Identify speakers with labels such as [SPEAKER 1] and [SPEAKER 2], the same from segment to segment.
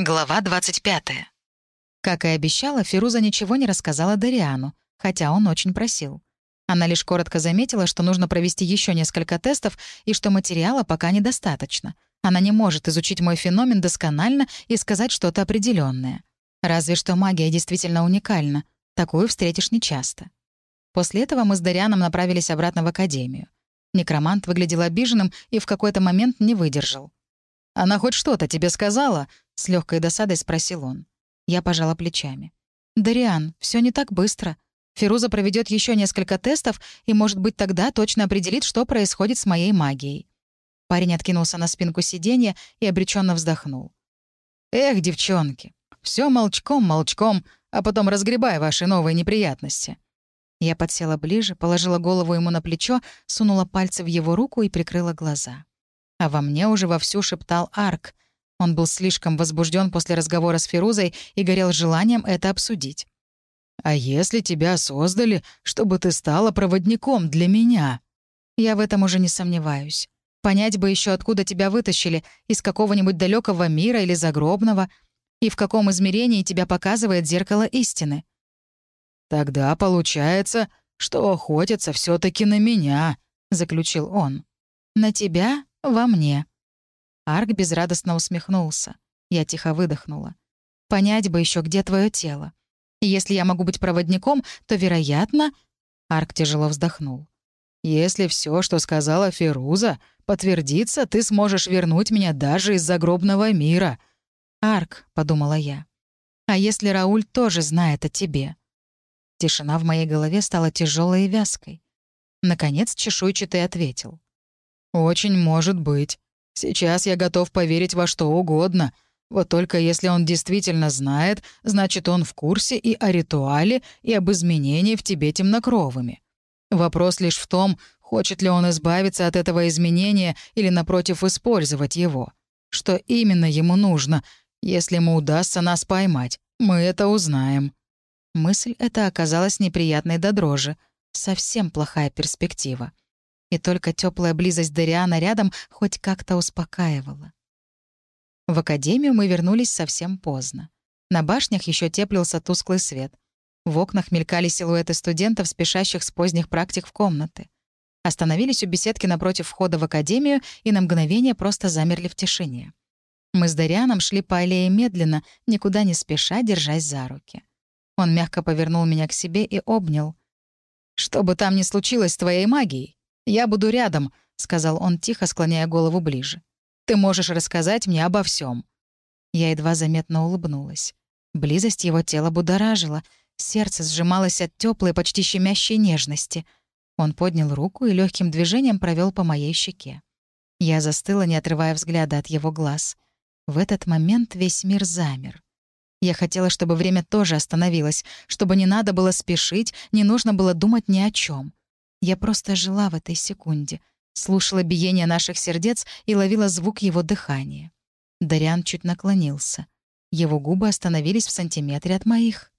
[SPEAKER 1] Глава 25. Как и обещала, Фируза ничего не рассказала Дариану, хотя он очень просил. Она лишь коротко заметила, что нужно провести еще несколько тестов и что материала пока недостаточно. Она не может изучить мой феномен досконально и сказать что-то определенное. Разве что магия действительно уникальна. Такую встретишь нечасто. После этого мы с Дарианом направились обратно в академию. Некромант выглядел обиженным и в какой-то момент не выдержал. «Она хоть что-то тебе сказала?» С легкой досадой спросил он. Я пожала плечами. «Дариан, все не так быстро. Фируза проведет еще несколько тестов и, может быть, тогда точно определит, что происходит с моей магией». Парень откинулся на спинку сиденья и обреченно вздохнул. «Эх, девчонки, все молчком-молчком, а потом разгребай ваши новые неприятности». Я подсела ближе, положила голову ему на плечо, сунула пальцы в его руку и прикрыла глаза. А во мне уже вовсю шептал Арк — он был слишком возбужден после разговора с Фирузой и горел желанием это обсудить. «А если тебя создали, чтобы ты стала проводником для меня?» «Я в этом уже не сомневаюсь. Понять бы еще, откуда тебя вытащили, из какого-нибудь далекого мира или загробного, и в каком измерении тебя показывает зеркало истины».
[SPEAKER 2] «Тогда получается, что охотятся все таки на меня», — заключил он.
[SPEAKER 1] «На тебя во мне», Арк безрадостно усмехнулся. Я тихо выдохнула. «Понять бы еще, где твое тело. Если я могу быть проводником, то, вероятно...» Арк тяжело вздохнул.
[SPEAKER 2] «Если все, что сказала Феруза, подтвердится, ты сможешь вернуть меня даже из загробного мира».
[SPEAKER 1] «Арк», — подумала я. «А если Рауль тоже знает о тебе?» Тишина в моей голове стала тяжелой и вязкой. Наконец чешуйчатый ответил.
[SPEAKER 2] «Очень может быть. Сейчас я готов поверить во что угодно. Вот только если он действительно знает, значит, он в курсе и о ритуале, и об изменении в тебе темнокровыми. Вопрос лишь в том, хочет ли он избавиться от этого изменения или, напротив, использовать его. Что именно ему нужно, если ему удастся нас поймать, мы это узнаем.
[SPEAKER 1] Мысль эта оказалась неприятной до дрожи. Совсем плохая перспектива и только теплая близость Дариана рядом хоть как-то успокаивала. В академию мы вернулись совсем поздно. На башнях еще теплился тусклый свет. В окнах мелькали силуэты студентов, спешащих с поздних практик в комнаты. Остановились у беседки напротив входа в академию и на мгновение просто замерли в тишине. Мы с Дарианом шли по аллее медленно, никуда не спеша, держась за руки. Он мягко повернул меня к себе и обнял. «Что бы там ни случилось с твоей магией, «Я буду рядом», — сказал он, тихо склоняя голову ближе. «Ты можешь рассказать мне обо всем. Я едва заметно улыбнулась. Близость его тела будоражила, сердце сжималось от теплой, почти щемящей нежности. Он поднял руку и легким движением провел по моей щеке. Я застыла, не отрывая взгляда от его глаз. В этот момент весь мир замер. Я хотела, чтобы время тоже остановилось, чтобы не надо было спешить, не нужно было думать ни о чем. Я просто жила в этой секунде, слушала биение наших сердец и ловила звук его дыхания. Дариан чуть наклонился. Его губы остановились в сантиметре от моих.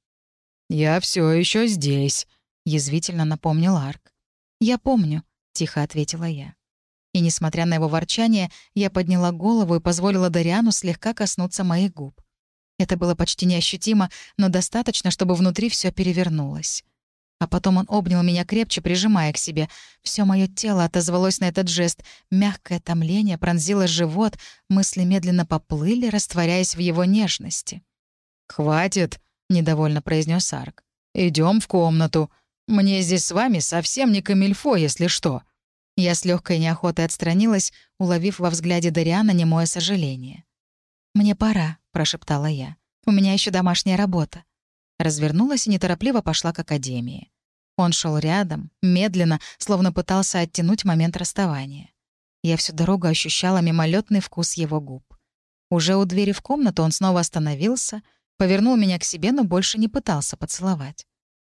[SPEAKER 2] «Я все еще здесь», — язвительно напомнил Арк.
[SPEAKER 1] «Я помню», — тихо ответила я. И, несмотря на его ворчание, я подняла голову и позволила Дариану слегка коснуться моих губ. Это было почти неощутимо, но достаточно, чтобы внутри все перевернулось. А потом он обнял меня крепче, прижимая к себе. Все мое тело отозвалось на этот жест. Мягкое томление пронзило живот, мысли медленно поплыли, растворяясь в его нежности.
[SPEAKER 2] «Хватит», — недовольно произнес Арк. Идем в комнату. Мне здесь с вами совсем не камильфо, если что».
[SPEAKER 1] Я с легкой неохотой отстранилась, уловив во взгляде Дариана немое сожаление. «Мне пора», — прошептала я. «У меня еще домашняя работа». Развернулась и неторопливо пошла к академии. Он шел рядом, медленно, словно пытался оттянуть момент расставания. Я всю дорогу ощущала мимолетный вкус его губ. Уже у двери в комнату он снова остановился, повернул меня к себе, но больше не пытался поцеловать.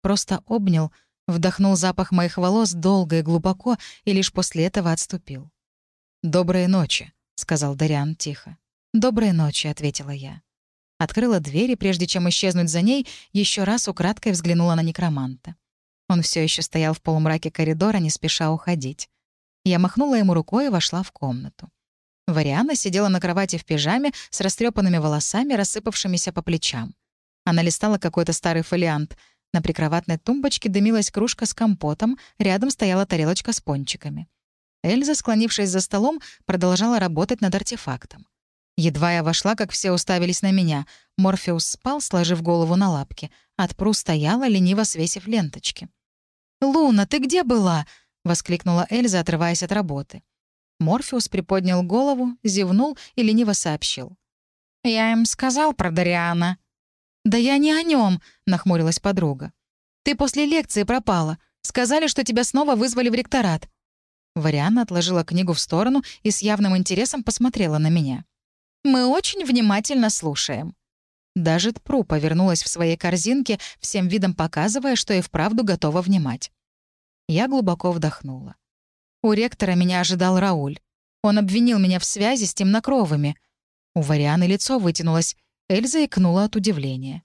[SPEAKER 1] Просто обнял, вдохнул запах моих волос долго и глубоко и лишь после этого отступил.
[SPEAKER 2] «Доброй ночи», — сказал Дариан тихо.
[SPEAKER 1] «Доброй ночи», — ответила я. Открыла дверь и, прежде чем исчезнуть за ней, еще раз украдкой взглянула на некроманта. Он все еще стоял в полумраке коридора, не спеша уходить. Я махнула ему рукой и вошла в комнату. Вариана сидела на кровати в пижаме с растрепанными волосами, рассыпавшимися по плечам. Она листала какой-то старый фолиант. На прикроватной тумбочке дымилась кружка с компотом, рядом стояла тарелочка с пончиками. Эльза, склонившись за столом, продолжала работать над артефактом. Едва я вошла, как все уставились на меня. Морфеус спал, сложив голову на лапки. От Пру стояла, лениво свесив ленточки. «Луна, ты где была?» — воскликнула Эльза, отрываясь от работы. Морфеус приподнял голову, зевнул и лениво сообщил. «Я им сказал про Дариана». «Да я не о нем, нахмурилась подруга. «Ты после лекции пропала. Сказали, что тебя снова вызвали в ректорат». Варианна отложила книгу в сторону и с явным интересом посмотрела на меня. «Мы очень внимательно слушаем». Даже Тпру повернулась в своей корзинке, всем видом показывая, что и вправду готова внимать. Я глубоко вдохнула. У ректора меня ожидал Рауль. Он обвинил меня в связи с темнокровыми. У Варианы лицо вытянулось. Эльза икнула от удивления.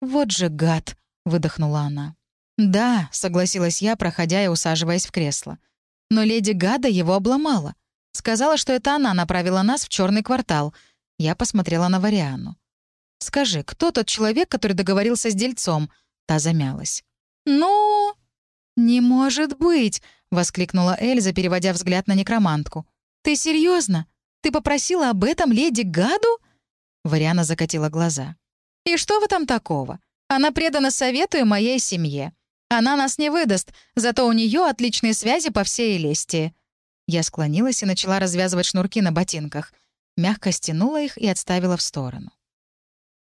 [SPEAKER 1] «Вот же гад!» — выдохнула она. «Да», — согласилась я, проходя и усаживаясь в кресло. Но леди Гада его обломала. Сказала, что это она направила нас в черный квартал. Я посмотрела на Вариану. «Скажи, кто тот человек, который договорился с дельцом?» Та замялась. «Ну...» «Не может быть!» — воскликнула Эльза, переводя взгляд на некромантку. «Ты серьезно? Ты попросила об этом леди Гаду?» Вариана закатила глаза. «И что в этом такого? Она предана совету и моей семье. Она нас не выдаст, зато у нее отличные связи по всей Элестии». Я склонилась и начала развязывать шнурки на ботинках. Мягко стянула их и отставила в сторону.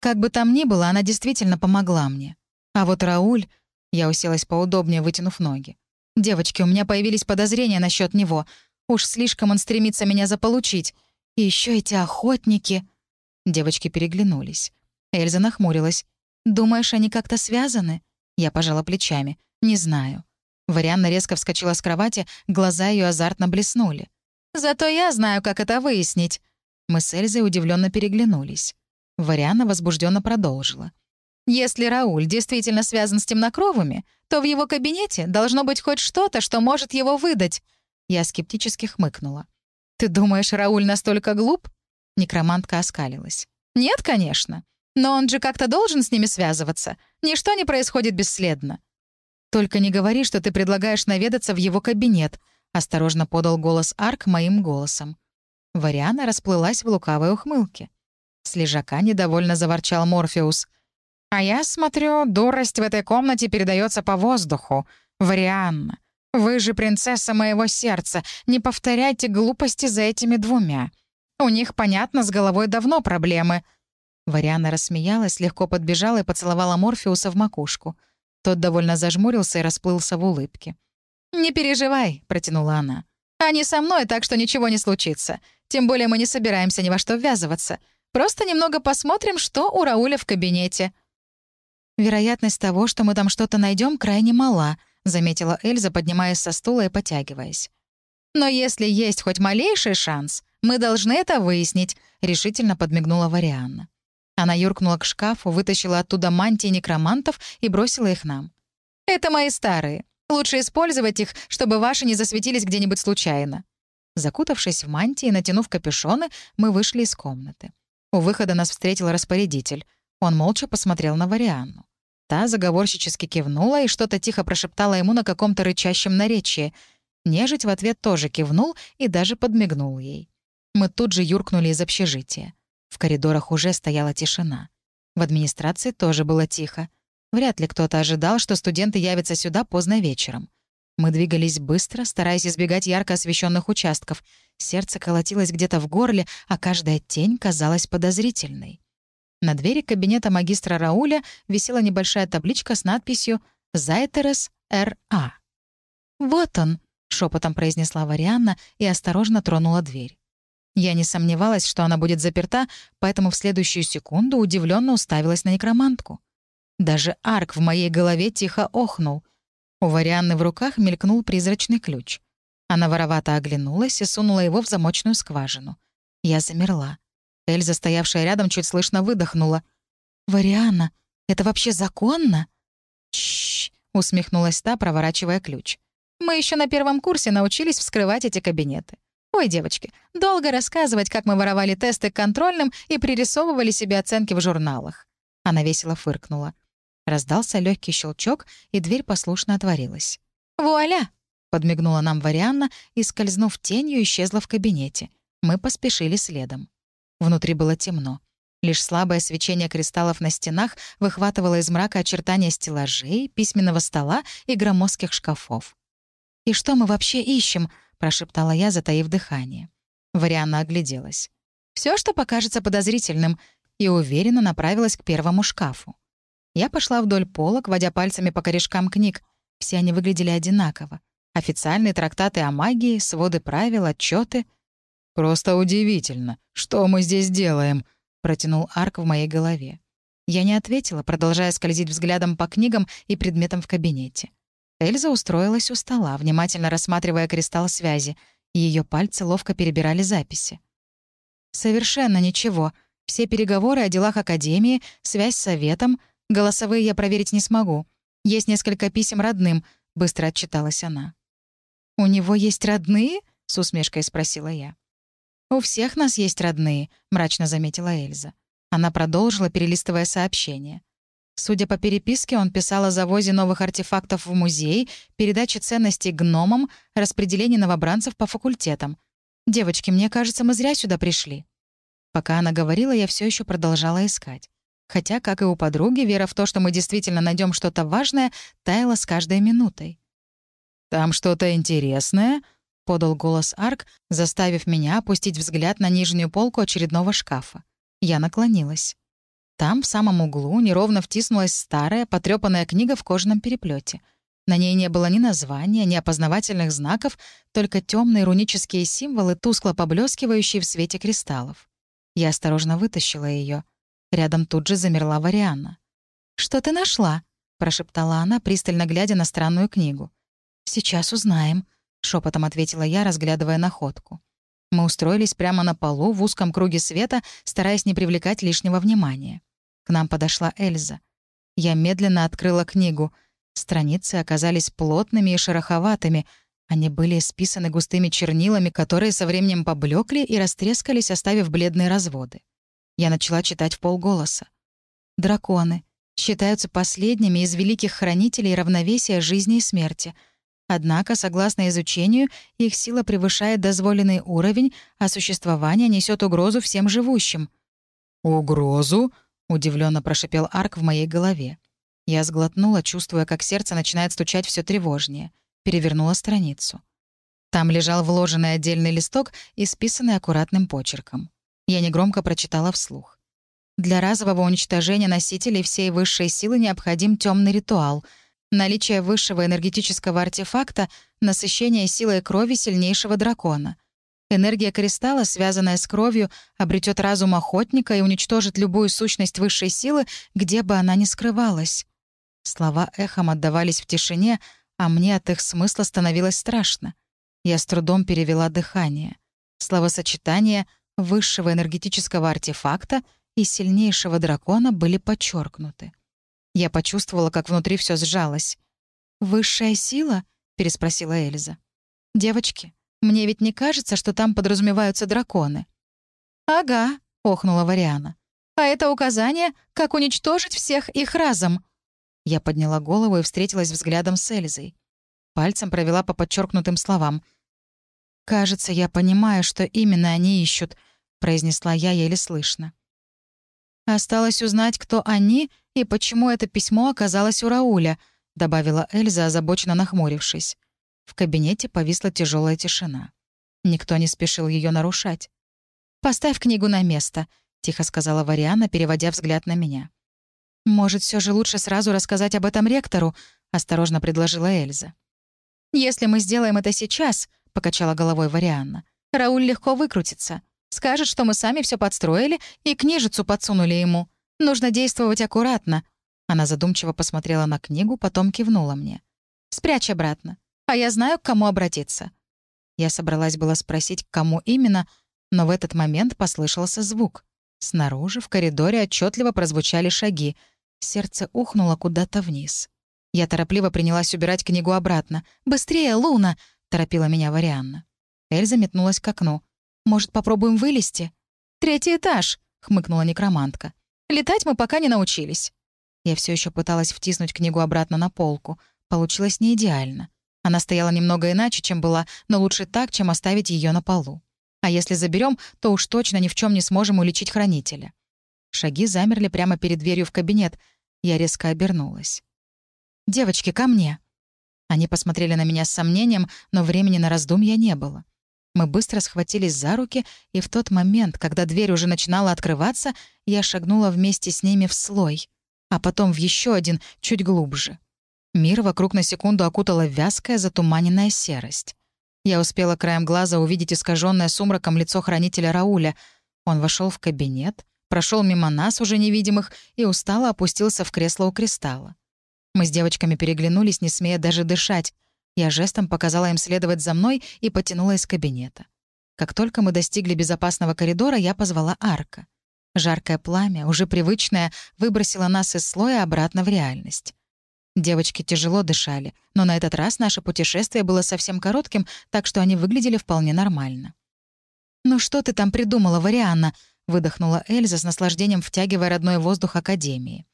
[SPEAKER 1] Как бы там ни было, она действительно помогла мне. А вот Рауль... Я уселась поудобнее, вытянув ноги. «Девочки, у меня появились подозрения насчет него. Уж слишком он стремится меня заполучить. И еще эти охотники...» Девочки переглянулись. Эльза нахмурилась. «Думаешь, они как-то связаны?» Я пожала плечами. «Не знаю». Варианна резко вскочила с кровати, глаза ее азартно блеснули. «Зато я знаю, как это выяснить». Мы с Эльзой удивленно переглянулись. Варианна возбужденно продолжила. «Если Рауль действительно связан с темнокровыми, то в его кабинете должно быть хоть что-то, что может его выдать». Я скептически хмыкнула. «Ты думаешь, Рауль настолько глуп?» Некромантка оскалилась. «Нет, конечно. Но он же как-то должен с ними связываться. Ничто не происходит бесследно». «Только не говори, что ты предлагаешь наведаться в его кабинет», — осторожно подал голос Арк моим голосом. Вариана расплылась в лукавой ухмылке. С лежака недовольно заворчал Морфеус. «А я смотрю, дурость в этой комнате передается по воздуху. Варианна, вы же принцесса моего сердца. Не повторяйте глупости за этими двумя. У них, понятно, с головой давно проблемы». Вариана рассмеялась, легко подбежала и поцеловала Морфеуса в макушку. Тот довольно зажмурился и расплылся в улыбке. «Не переживай», — протянула она. «Они со мной, так что ничего не случится. Тем более мы не собираемся ни во что ввязываться. Просто немного посмотрим, что у Рауля в кабинете». «Вероятность того, что мы там что-то найдем, крайне мала», — заметила Эльза, поднимаясь со стула и потягиваясь. «Но если есть хоть малейший шанс, мы должны это выяснить», — решительно подмигнула Варианна. Она юркнула к шкафу, вытащила оттуда мантии некромантов и бросила их нам. «Это мои старые. Лучше использовать их, чтобы ваши не засветились где-нибудь случайно». Закутавшись в мантии и натянув капюшоны, мы вышли из комнаты. У выхода нас встретил распорядитель. Он молча посмотрел на Варианну. Та заговорщически кивнула и что-то тихо прошептала ему на каком-то рычащем наречии. Нежить в ответ тоже кивнул и даже подмигнул ей. Мы тут же юркнули из общежития. В коридорах уже стояла тишина. В администрации тоже было тихо. Вряд ли кто-то ожидал, что студенты явятся сюда поздно вечером. Мы двигались быстро, стараясь избегать ярко освещенных участков. Сердце колотилось где-то в горле, а каждая тень казалась подозрительной. На двери кабинета магистра Рауля висела небольшая табличка с надписью «Зайтерес Р.А». «Вот он», — шепотом произнесла Варианна и осторожно тронула дверь. Я не сомневалась, что она будет заперта, поэтому в следующую секунду удивленно уставилась на некромантку. Даже арк в моей голове тихо охнул. У Варианны в руках мелькнул призрачный ключ. Она воровато оглянулась и сунула его в замочную скважину. Я замерла. Эльза, стоявшая рядом, чуть слышно выдохнула. «Варианна, это вообще законно?» «Чш!» — усмехнулась та, проворачивая ключ. «Мы еще на первом курсе научились вскрывать эти кабинеты. Ой, девочки, долго рассказывать, как мы воровали тесты к контрольным и пририсовывали себе оценки в журналах. Она весело фыркнула. Раздался легкий щелчок, и дверь послушно отворилась. «Вуаля!» — подмигнула нам Варианна и, скользнув тенью, исчезла в кабинете. Мы поспешили следом. Внутри было темно. Лишь слабое свечение кристаллов на стенах выхватывало из мрака очертания стеллажей, письменного стола и громоздких шкафов. «И что мы вообще ищем?» — прошептала я, затаив дыхание. Варианна огляделась. Все, что покажется подозрительным, и уверенно направилась к первому шкафу. Я пошла вдоль полок, водя пальцами по корешкам книг. Все они выглядели одинаково. Официальные трактаты о магии, своды правил, отчеты. «Просто удивительно. Что мы здесь делаем?» — протянул Арк в моей голове. Я не ответила, продолжая скользить взглядом по книгам и предметам в кабинете. Эльза устроилась у стола, внимательно рассматривая кристалл связи. Ее пальцы ловко перебирали записи. «Совершенно ничего. Все переговоры о делах Академии, связь с Советом, голосовые я проверить не смогу. Есть несколько писем родным», — быстро отчиталась она. «У него есть родные?» — с усмешкой спросила я. «У всех нас есть родные», — мрачно заметила Эльза. Она продолжила, перелистывая сообщение. Судя по переписке, он писал о завозе новых артефактов в музей, передаче ценностей гномам, распределении новобранцев по факультетам. «Девочки, мне кажется, мы зря сюда пришли». Пока она говорила, я все еще продолжала искать. Хотя, как и у подруги, вера в то, что мы действительно найдем что-то важное, таяла с каждой минутой.
[SPEAKER 2] «Там что-то интересное?» — подал голос Арк, заставив меня опустить взгляд на нижнюю полку очередного шкафа. Я наклонилась. Там, в самом углу, неровно втиснулась старая, потрёпанная книга в кожаном переплете. На ней не было ни названия, ни опознавательных знаков, только темные рунические символы, тускло поблескивающие в свете кристаллов. Я осторожно вытащила ее. Рядом тут же замерла Варианна. «Что ты нашла?» — прошептала она, пристально глядя на странную книгу. «Сейчас узнаем», — шепотом ответила я, разглядывая находку. Мы устроились прямо на полу в узком круге света, стараясь не привлекать лишнего внимания. Нам подошла Эльза. Я медленно открыла книгу. Страницы оказались плотными и шероховатыми. Они были списаны густыми чернилами, которые со временем поблекли и растрескались, оставив бледные разводы. Я начала читать в полголоса. «Драконы считаются последними из великих хранителей равновесия жизни и смерти — Однако, согласно изучению, их сила превышает дозволенный уровень, а существование несет угрозу всем живущим. «Угрозу?» — удивленно прошипел Арк в моей голове.
[SPEAKER 1] Я сглотнула, чувствуя, как сердце начинает стучать все тревожнее. Перевернула страницу. Там лежал вложенный отдельный листок, исписанный аккуратным почерком. Я негромко прочитала вслух. Для разового уничтожения носителей всей высшей силы необходим темный ритуал — наличие высшего энергетического артефакта, насыщение силой крови сильнейшего дракона. Энергия кристалла, связанная с кровью, обретет разум охотника и уничтожит любую сущность высшей силы, где бы она ни скрывалась. Слова эхом отдавались в тишине, а мне от их смысла становилось страшно. Я с трудом перевела дыхание. Словосочетания высшего энергетического артефакта и сильнейшего дракона были подчеркнуты. Я почувствовала, как внутри все сжалось. «Высшая сила?» — переспросила Эльза. «Девочки, мне ведь не кажется, что там подразумеваются драконы». «Ага», — охнула Вариана. «А это указание, как уничтожить всех их разом». Я подняла голову и встретилась взглядом с Эльзой. Пальцем провела по подчеркнутым словам. «Кажется, я понимаю, что именно они ищут», — произнесла я еле слышно. Осталось узнать, кто они и почему это письмо оказалось у Рауля», — добавила Эльза, озабоченно нахмурившись. В кабинете повисла тяжелая тишина. Никто не спешил ее нарушать. «Поставь книгу на место», — тихо сказала Вариана, переводя взгляд на меня. «Может, все же лучше сразу рассказать об этом ректору?» — осторожно предложила Эльза. «Если мы сделаем это сейчас», — покачала головой Варианна, «Рауль легко выкрутится. Скажет, что мы сами все подстроили и книжицу подсунули ему. Нужно действовать аккуратно». Она задумчиво посмотрела на книгу, потом кивнула мне. «Спрячь обратно. А я знаю, к кому обратиться». Я собралась было спросить, к кому именно, но в этот момент послышался звук. Снаружи, в коридоре, отчетливо прозвучали шаги. Сердце ухнуло куда-то вниз. Я торопливо принялась убирать книгу обратно. «Быстрее, Луна!» — торопила меня Варианна. Эльза метнулась к окну. «Может, попробуем вылезти?» «Третий этаж», — хмыкнула некромантка. «Летать мы пока не научились». Я все еще пыталась втиснуть книгу обратно на полку. Получилось не идеально. Она стояла немного иначе, чем была, но лучше так, чем оставить ее на полу. А если заберем, то уж точно ни в чем не сможем уличить хранителя. Шаги замерли прямо перед дверью в кабинет. Я резко обернулась. «Девочки, ко мне!» Они посмотрели на меня с сомнением, но времени на раздумья не было. Мы быстро схватились за руки, и в тот момент, когда дверь уже начинала открываться, я шагнула вместе с ними в слой, а потом в еще один, чуть глубже. Мир вокруг на секунду окутала вязкая, затуманенная серость. Я успела краем глаза увидеть искаженное сумраком лицо хранителя Рауля. Он вошел в кабинет, прошел мимо нас, уже невидимых, и устало опустился в кресло у кристалла. Мы с девочками переглянулись, не смея даже дышать, я жестом показала им следовать за мной и потянула из кабинета. Как только мы достигли безопасного коридора, я позвала Арка. Жаркое пламя, уже привычное, выбросило нас из слоя обратно в реальность. Девочки тяжело дышали, но на этот раз наше путешествие было совсем коротким, так что они выглядели вполне нормально. «Ну что ты там придумала, Варианна?» — выдохнула Эльза с наслаждением, втягивая родной воздух Академии.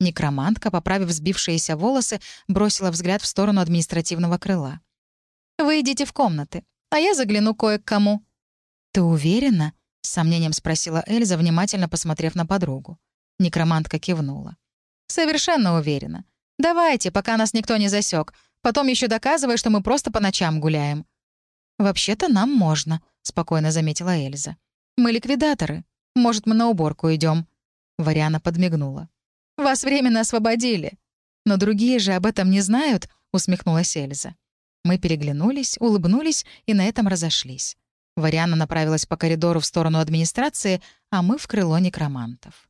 [SPEAKER 1] Некромантка, поправив сбившиеся волосы, бросила взгляд в сторону административного крыла. «Вы идите в комнаты, а я загляну кое к кому». «Ты уверена?» — с сомнением спросила Эльза, внимательно посмотрев на подругу. Некромантка кивнула. «Совершенно уверена. Давайте, пока нас никто не засек. Потом еще доказывай, что мы просто по ночам гуляем». «Вообще-то нам можно», — спокойно заметила Эльза. «Мы ликвидаторы. Может, мы на уборку идем. Вариана подмигнула. Вас временно освободили». «Но другие же об этом не знают», — усмехнулась Эльза. Мы переглянулись, улыбнулись и на этом разошлись. Вариана направилась по коридору в сторону администрации, а мы в крыло некромантов.